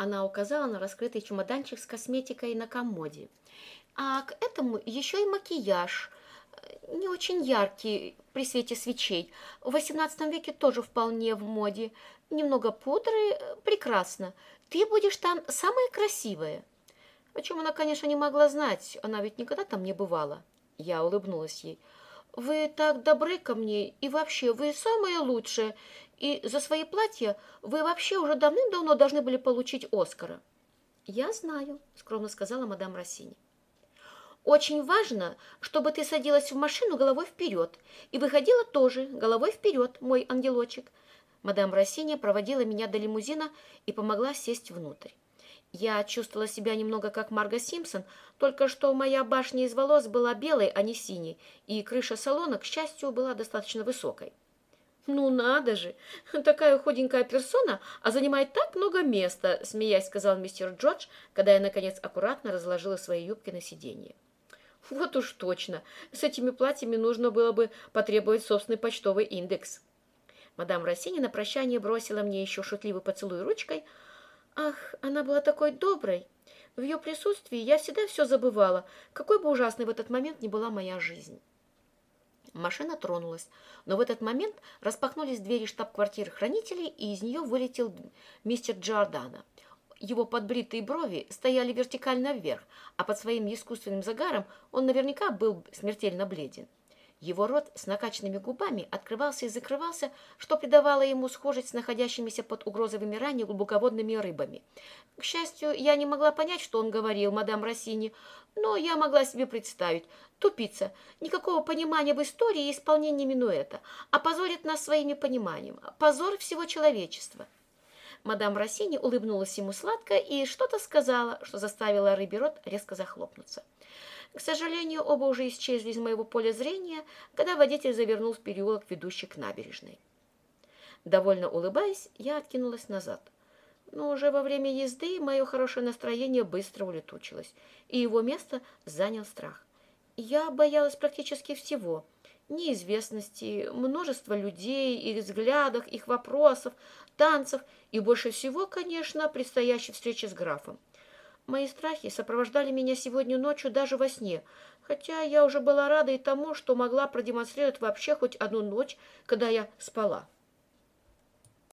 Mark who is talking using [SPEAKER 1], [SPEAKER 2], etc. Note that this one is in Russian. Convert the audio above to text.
[SPEAKER 1] Она указала на раскрытый чемоданчик с косметикой на комоде. А к этому еще и макияж. Не очень яркий при свете свечей. В XVIII веке тоже вполне в моде. Немного пудры. Прекрасно. Ты будешь там самая красивая. О чем она, конечно, не могла знать. Она ведь никогда там не бывала. Я улыбнулась ей. Вы так добры ко мне, и вообще, вы самые лучшие, и за свои платья вы вообще уже давным-давно должны были получить Оскара. Я знаю, скромно сказала мадам Рассини. Очень важно, чтобы ты садилась в машину головой вперед и выходила тоже головой вперед, мой ангелочек. Мадам Рассини проводила меня до лимузина и помогла сесть внутрь. Я чувствовала себя немного как Марго Симпсон, только что моя башня из волос была белой, а не синей, и крыша салона, к счастью, была достаточно высокой. «Ну надо же! Такая худенькая персона, а занимает так много места!» смеясь сказал мистер Джордж, когда я, наконец, аккуратно разложила свои юбки на сиденье. «Вот уж точно! С этими платьями нужно было бы потребовать собственный почтовый индекс!» Мадам Рассини на прощание бросила мне еще шутливый поцелуй ручкой – Ах, она была такой доброй. В ее присутствии я всегда все забывала, какой бы ужасной в этот момент ни была моя жизнь. Машина тронулась, но в этот момент распахнулись двери штаб-квартиры хранителей, и из нее вылетел мистер Джордана. Его подбритые брови стояли вертикально вверх, а под своим искусственным загаром он наверняка был смертельно бледен. Его рот с накачанными губами открывался и закрывался, что придавало ему схожесть с находящимися под угрозой вымирания глубоководными рыбами. К счастью, я не могла понять, что он говорил, мадам Россини, но я могла себе представить. Тупица. Никакого понимания в истории и исполнении минуэта. Опозорит нас своими пониманием. Позор всего человечества. Мадам Россини улыбнулась ему сладко и что-то сказала, что заставило рыбий рот резко захлопнуться. К сожалению, оба уже исчезли из моего поля зрения, когда водитель завернул в переулок, ведущий к набережной. Довольно улыбаясь, я откинулась назад. Но уже во время езды мое хорошее настроение быстро улетучилось, и его место занял страх. Я боялась практически всего – неизвестности, множества людей, их взглядов, их вопросов, танцев и больше всего, конечно, предстоящей встречи с графом. Мои страхи сопровождали меня сегодня ночью даже во сне, хотя я уже была рада и тому, что могла продемонстрировать вообще хоть одну ночь, когда я спала.